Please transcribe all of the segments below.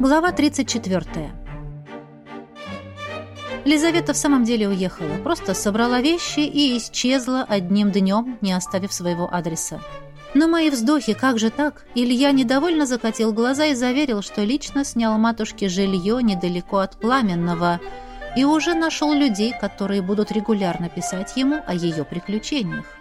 Глава 34. Лизавета в самом деле уехала, просто собрала вещи и исчезла одним днем, не оставив своего адреса. На мои вздохи, как же так? Илья недовольно закатил глаза и заверил, что лично снял матушке жилье недалеко от Пламенного и уже нашел людей, которые будут регулярно писать ему о ее приключениях.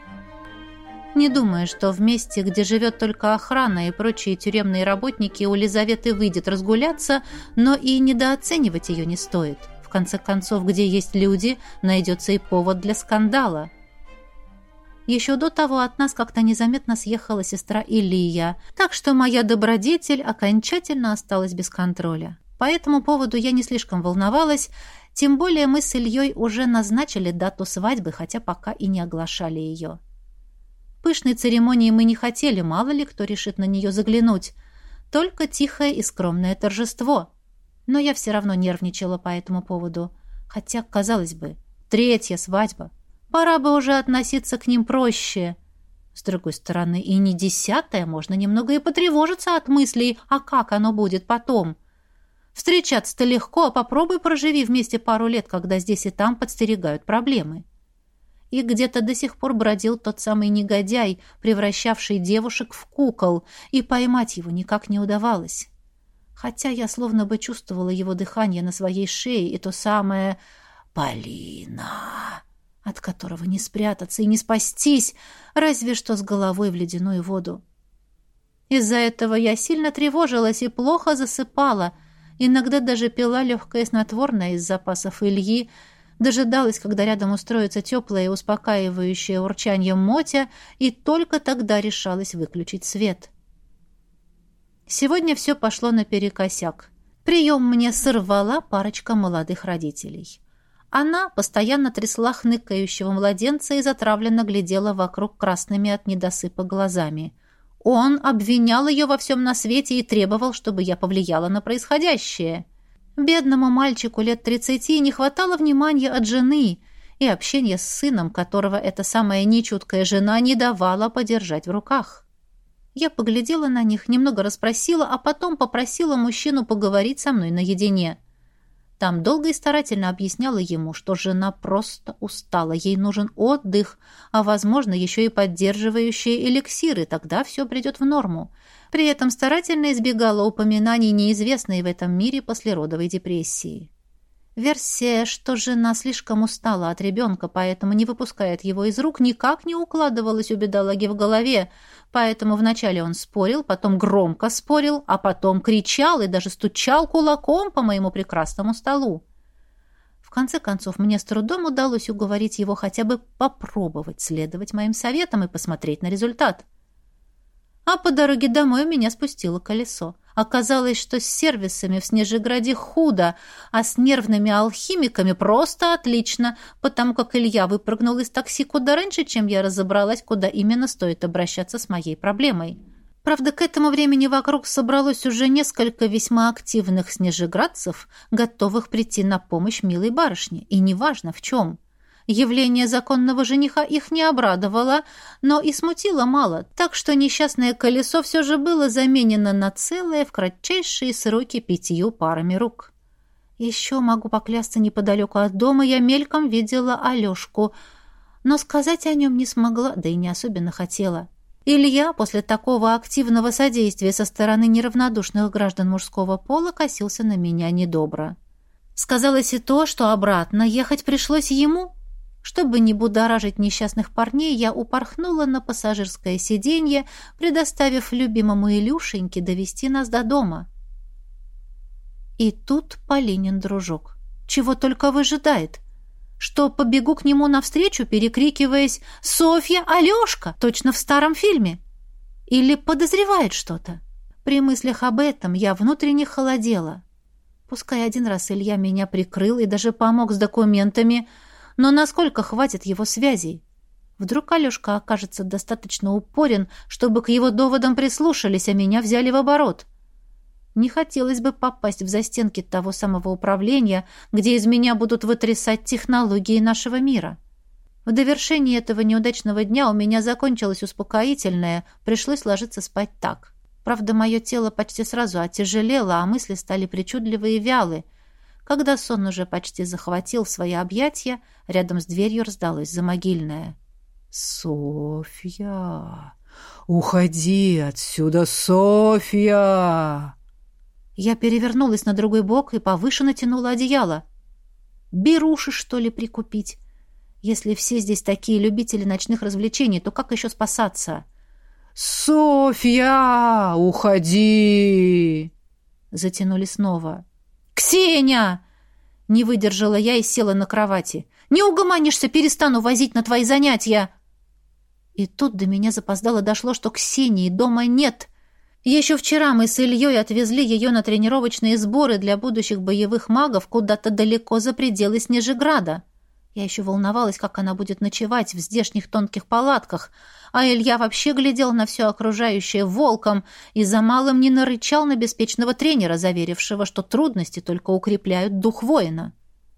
Не думаю, что в месте, где живет только охрана и прочие тюремные работники, у Лизаветы выйдет разгуляться, но и недооценивать ее не стоит. В конце концов, где есть люди, найдется и повод для скандала. Еще до того от нас как-то незаметно съехала сестра Илья, так что моя добродетель окончательно осталась без контроля. По этому поводу я не слишком волновалась, тем более мы с Ильей уже назначили дату свадьбы, хотя пока и не оглашали ее. Пышной церемонии мы не хотели, мало ли кто решит на нее заглянуть. Только тихое и скромное торжество. Но я все равно нервничала по этому поводу. Хотя, казалось бы, третья свадьба. Пора бы уже относиться к ним проще. С другой стороны, и не десятая, можно немного и потревожиться от мыслей, а как оно будет потом. Встречаться-то легко, а попробуй проживи вместе пару лет, когда здесь и там подстерегают проблемы и где-то до сих пор бродил тот самый негодяй, превращавший девушек в кукол, и поймать его никак не удавалось. Хотя я словно бы чувствовала его дыхание на своей шее и то самое «Полина», от которого не спрятаться и не спастись, разве что с головой в ледяную воду. Из-за этого я сильно тревожилась и плохо засыпала, иногда даже пила легкое снотворное из запасов Ильи, дожидалась, когда рядом устроится теплое и успокаивающее урчание мотя, и только тогда решалась выключить свет. Сегодня все пошло наперекосяк. Прием мне сорвала парочка молодых родителей. Она постоянно трясла хныкающего младенца и затравленно глядела вокруг красными от недосыпа глазами. Он обвинял ее во всем на свете и требовал, чтобы я повлияла на происходящее. Бедному мальчику лет тридцати не хватало внимания от жены и общения с сыном, которого эта самая нечуткая жена не давала подержать в руках. Я поглядела на них, немного расспросила, а потом попросила мужчину поговорить со мной наедине. Там долго и старательно объясняла ему, что жена просто устала, ей нужен отдых, а, возможно, еще и поддерживающие эликсиры, тогда все придет в норму. При этом старательно избегала упоминаний неизвестной в этом мире послеродовой депрессии. Версия, что жена слишком устала от ребенка, поэтому не выпускает его из рук, никак не укладывалась у бедолаги в голове, поэтому вначале он спорил, потом громко спорил, а потом кричал и даже стучал кулаком по моему прекрасному столу. В конце концов, мне с трудом удалось уговорить его хотя бы попробовать следовать моим советам и посмотреть на результат. А по дороге домой меня спустило колесо. Оказалось, что с сервисами в Снежеграде худо, а с нервными алхимиками просто отлично, потому как Илья выпрыгнул из такси куда раньше, чем я разобралась, куда именно стоит обращаться с моей проблемой. Правда, к этому времени вокруг собралось уже несколько весьма активных снежеградцев, готовых прийти на помощь милой барышне, и неважно в чем. Явление законного жениха их не обрадовало, но и смутило мало, так что несчастное колесо все же было заменено на целое в кратчайшие сроки пятью парами рук. Еще могу поклясться неподалеку от дома, я мельком видела Алешку, но сказать о нем не смогла, да и не особенно хотела. Илья после такого активного содействия со стороны неравнодушных граждан мужского пола косился на меня недобро. Сказалось и то, что обратно ехать пришлось ему, чтобы не будоражить несчастных парней, я упорхнула на пассажирское сиденье, предоставив любимому Илюшеньке довести нас до дома. И тут Полинин дружок. Чего только выжидает. Что побегу к нему навстречу, перекрикиваясь «Софья, Алешка!» точно в старом фильме. Или подозревает что-то. При мыслях об этом я внутренне холодела. Пускай один раз Илья меня прикрыл и даже помог с документами – но насколько хватит его связей? Вдруг Алешка окажется достаточно упорен, чтобы к его доводам прислушались, а меня взяли в оборот. Не хотелось бы попасть в застенки того самого управления, где из меня будут вытрясать технологии нашего мира. В довершении этого неудачного дня у меня закончилось успокоительное, пришлось ложиться спать так. Правда, мое тело почти сразу отяжелело, а мысли стали причудливые и вялы. Когда сон уже почти захватил свои объятия, рядом с дверью раздалось замогильное. «Софья! Уходи отсюда, Софья!» Я перевернулась на другой бок и повыше натянула одеяло. «Беруши, что ли, прикупить? Если все здесь такие любители ночных развлечений, то как еще спасаться?» «Софья, уходи!» Затянули снова. «Ксения!» Не выдержала я и села на кровати. «Не угомонишься, перестану возить на твои занятия!» И тут до меня запоздало дошло, что Ксении дома нет. Еще вчера мы с Ильей отвезли ее на тренировочные сборы для будущих боевых магов куда-то далеко за пределы Снежеграда. Я еще волновалась, как она будет ночевать в здешних тонких палатках, а Илья вообще глядел на все окружающее волком и за малым не нарычал на беспечного тренера, заверившего, что трудности только укрепляют дух воина.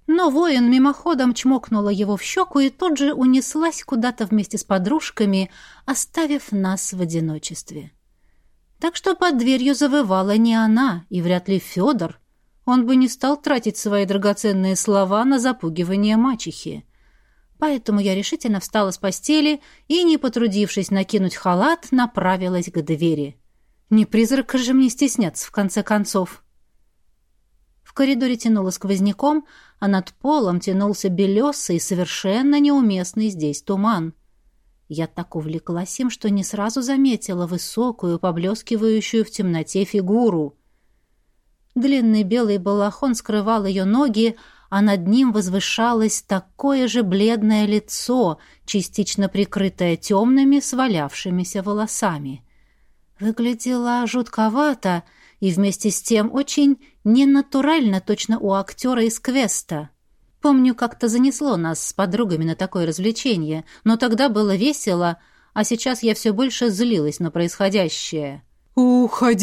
Но воин мимоходом чмокнула его в щеку и тут же унеслась куда-то вместе с подружками, оставив нас в одиночестве. Так что под дверью завывала не она, и вряд ли Федор. Он бы не стал тратить свои драгоценные слова на запугивание мачехи. Поэтому я решительно встала с постели и, не потрудившись накинуть халат, направилась к двери. Не призрака же мне стесняться, в конце концов. В коридоре тянуло сквозняком, а над полом тянулся белесый, совершенно неуместный здесь туман. Я так увлеклась им, что не сразу заметила высокую, поблескивающую в темноте фигуру. Длинный белый балахон скрывал ее ноги, а над ним возвышалось такое же бледное лицо, частично прикрытое темными свалявшимися волосами. Выглядело жутковато и вместе с тем очень ненатурально, точно у актера из квеста. Помню, как-то занесло нас с подругами на такое развлечение, но тогда было весело, а сейчас я все больше злилась на происходящее. «Уходи!»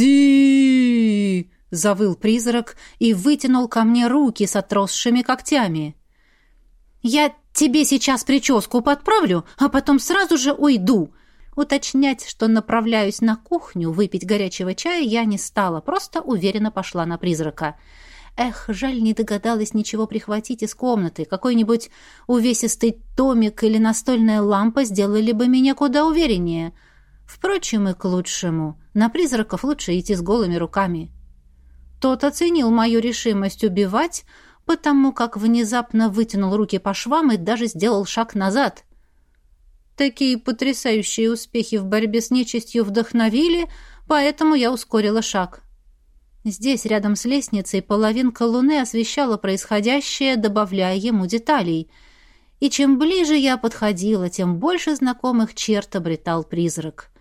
— завыл призрак и вытянул ко мне руки с отросшими когтями. «Я тебе сейчас прическу подправлю, а потом сразу же уйду!» Уточнять, что направляюсь на кухню выпить горячего чая, я не стала, просто уверенно пошла на призрака — Эх, жаль, не догадалась ничего прихватить из комнаты. Какой-нибудь увесистый томик или настольная лампа сделали бы меня куда увереннее. Впрочем, и к лучшему. На призраков лучше идти с голыми руками. Тот оценил мою решимость убивать, потому как внезапно вытянул руки по швам и даже сделал шаг назад. Такие потрясающие успехи в борьбе с нечистью вдохновили, поэтому я ускорила шаг. Здесь, рядом с лестницей, половинка луны освещала происходящее, добавляя ему деталей. И чем ближе я подходила, тем больше знакомых черт обретал призрак.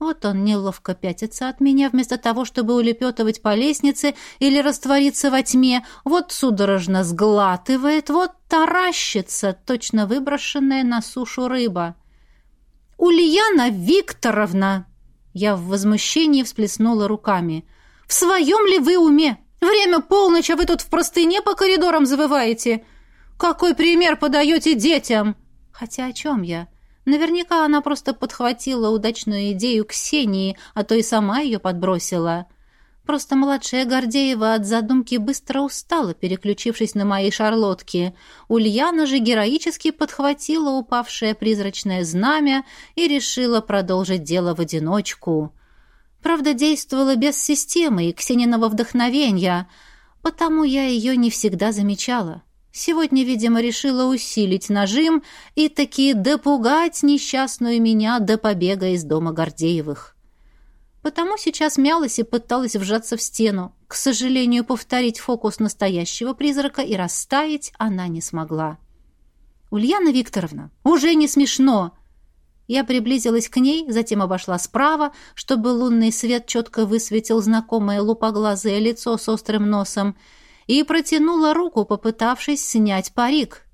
Вот он неловко пятится от меня, вместо того, чтобы улепетывать по лестнице или раствориться во тьме. Вот судорожно сглатывает, вот таращится, точно выброшенная на сушу рыба. «Ульяна Викторовна!» Я в возмущении всплеснула руками – в своем ли вы уме? Время полночь, а вы тут в простыне по коридорам завываете. Какой пример подаете детям? Хотя о чем я? Наверняка она просто подхватила удачную идею Ксении, а то и сама ее подбросила. Просто младшая Гордеева от задумки быстро устала, переключившись на мои шарлотки. Ульяна же героически подхватила упавшее призрачное знамя и решила продолжить дело в одиночку. Правда, действовала без системы и Ксениного вдохновения, потому я ее не всегда замечала. Сегодня, видимо, решила усилить нажим и таки допугать несчастную меня до побега из дома Гордеевых. Потому сейчас мялась и пыталась вжаться в стену. К сожалению, повторить фокус настоящего призрака и растаять она не смогла. «Ульяна Викторовна, уже не смешно!» Я приблизилась к ней, затем обошла справа, чтобы лунный свет четко высветил знакомое лупоглазое лицо с острым носом, и протянула руку, попытавшись снять парик.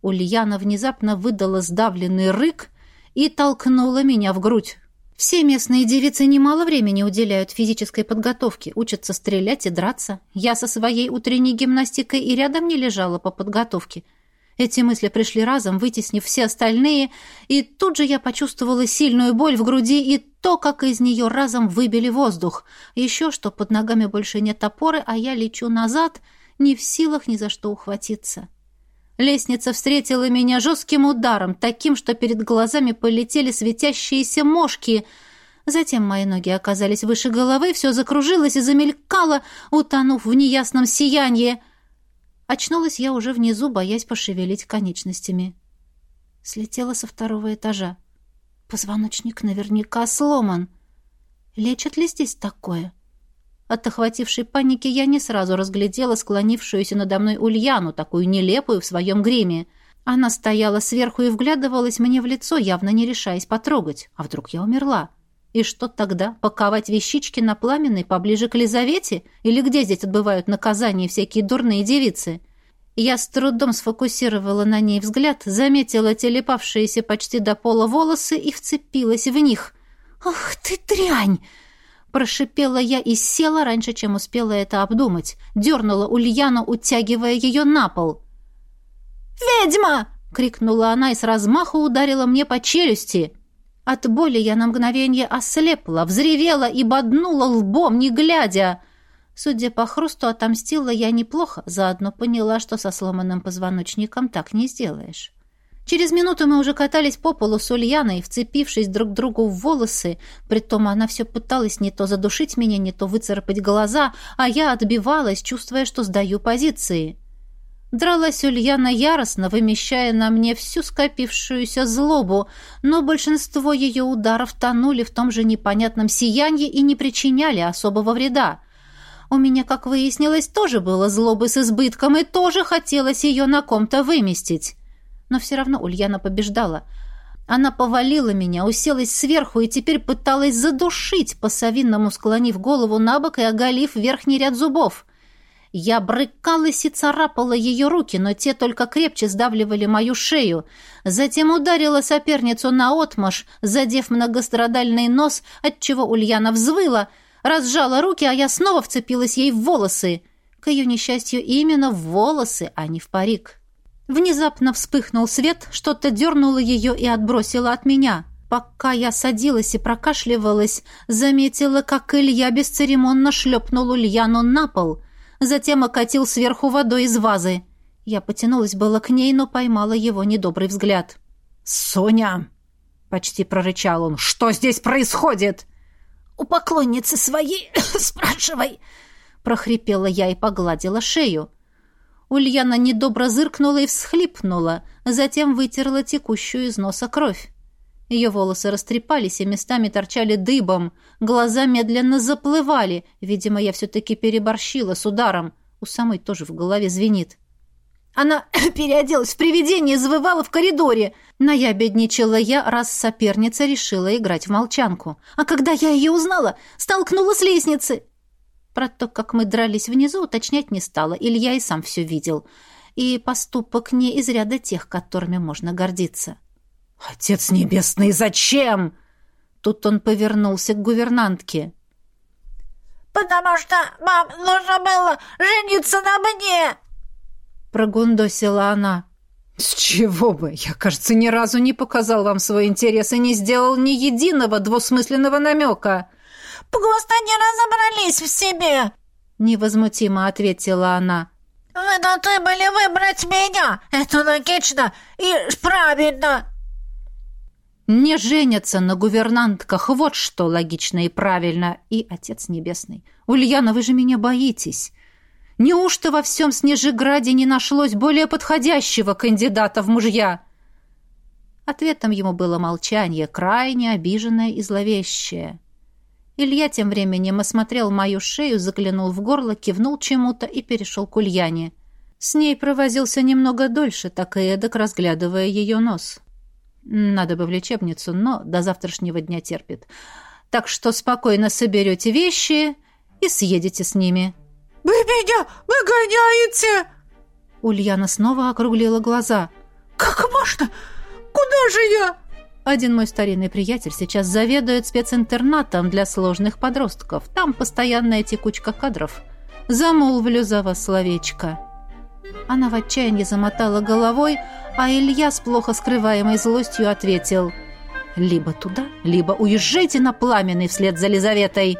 Ульяна внезапно выдала сдавленный рык и толкнула меня в грудь. Все местные девицы немало времени уделяют физической подготовке, учатся стрелять и драться. Я со своей утренней гимнастикой и рядом не лежала по подготовке. Эти мысли пришли разом, вытеснив все остальные, и тут же я почувствовала сильную боль в груди и то, как из нее разом выбили воздух. Еще что под ногами больше нет опоры, а я лечу назад, не в силах ни за что ухватиться. Лестница встретила меня жестким ударом, таким, что перед глазами полетели светящиеся мошки. Затем мои ноги оказались выше головы, все закружилось и замелькало, утонув в неясном сиянии — Очнулась я уже внизу, боясь пошевелить конечностями. Слетела со второго этажа. Позвоночник наверняка сломан. Лечат ли здесь такое? От охватившей паники я не сразу разглядела склонившуюся надо мной Ульяну, такую нелепую в своем гриме. Она стояла сверху и вглядывалась мне в лицо, явно не решаясь потрогать. А вдруг я умерла? И что тогда? Паковать вещички на пламенной поближе к Лизавете? Или где здесь отбывают наказания всякие дурные девицы? Я с трудом сфокусировала на ней взгляд, заметила телепавшиеся почти до пола волосы и вцепилась в них. «Ах ты дрянь!» Прошипела я и села раньше, чем успела это обдумать. Дернула Ульяну, утягивая ее на пол. «Ведьма!» — крикнула она и с размаху ударила мне по челюсти. От боли я на мгновение ослепла, взревела и боднула лбом, не глядя. Судя по хрусту, отомстила я неплохо, заодно поняла, что со сломанным позвоночником так не сделаешь. Через минуту мы уже катались по полу с Ульяной, вцепившись друг другу в волосы, притом она все пыталась не то задушить меня, не то выцарапать глаза, а я отбивалась, чувствуя, что сдаю позиции. Дралась Ульяна яростно, вымещая на мне всю скопившуюся злобу, но большинство ее ударов тонули в том же непонятном сиянии и не причиняли особого вреда. У меня, как выяснилось, тоже было злобы с избытком, и тоже хотелось ее на ком-то выместить. Но все равно Ульяна побеждала. Она повалила меня, уселась сверху и теперь пыталась задушить, по-совинному склонив голову на бок и оголив верхний ряд зубов. Я брыкалась и царапала ее руки, но те только крепче сдавливали мою шею. Затем ударила соперницу наотмашь, задев многострадальный нос, отчего Ульяна взвыла, разжала руки, а я снова вцепилась ей в волосы. К ее несчастью, именно в волосы, а не в парик. Внезапно вспыхнул свет, что-то дернуло ее и отбросило от меня. Пока я садилась и прокашливалась, заметила, как Илья бесцеремонно шлепнул Ульяну на пол — затем окатил сверху водой из вазы. Я потянулась было к ней, но поймала его недобрый взгляд. «Соня!» — почти прорычал он. «Что здесь происходит?» «У поклонницы своей спрашивай!» — прохрипела я и погладила шею. Ульяна недобро зыркнула и всхлипнула, затем вытерла текущую из носа кровь. Ее волосы растрепались и местами торчали дыбом, глаза медленно заплывали. Видимо, я все-таки переборщила с ударом. У самой тоже в голове звенит. Она переоделась в привидение и завывала в коридоре. Наябедничала я, раз соперница решила играть в молчанку. А когда я ее узнала, столкнула с лестницы. Про то, как мы дрались внизу, уточнять не стала. Илья и сам все видел. И поступок не из ряда тех, которыми можно гордиться. «Отец небесный, зачем?» Тут он повернулся к гувернантке. «Потому что, мам, нужно было жениться на мне!» Прогундосила она. «С чего бы? Я, кажется, ни разу не показал вам свой интерес и не сделал ни единого двусмысленного намека». «Просто не разобрались в себе!» Невозмутимо ответила она. «Вы должны были выбрать меня! Это логично и правильно!» Не женятся на гувернантках, вот что логично и правильно. И Отец Небесный, Ульяна, вы же меня боитесь. Неужто во всем Снежеграде не нашлось более подходящего кандидата в мужья?» Ответом ему было молчание, крайне обиженное и зловещее. Илья тем временем осмотрел мою шею, заглянул в горло, кивнул чему-то и перешел к Ульяне. С ней провозился немного дольше, так и эдак разглядывая ее нос. Надо бы в лечебницу, но до завтрашнего дня терпит. Так что спокойно соберете вещи и съедете с ними». «Вы меня выгоняете?» Ульяна снова округлила глаза. «Как можно? Куда же я?» Один мой старинный приятель сейчас заведует специнтернатом для сложных подростков. Там постоянная текучка кадров. Замолвлю за вас словечко. Она в отчаянии замотала головой, а Илья с плохо скрываемой злостью ответил «Либо туда, либо уезжайте на пламенный вслед за Лизаветой.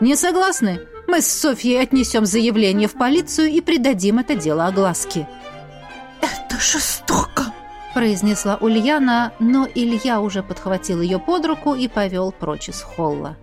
Не согласны? Мы с Софьей отнесем заявление в полицию и придадим это дело огласке». «Это жестоко!» произнесла Ульяна, но Илья уже подхватил ее под руку и повел прочь из холла.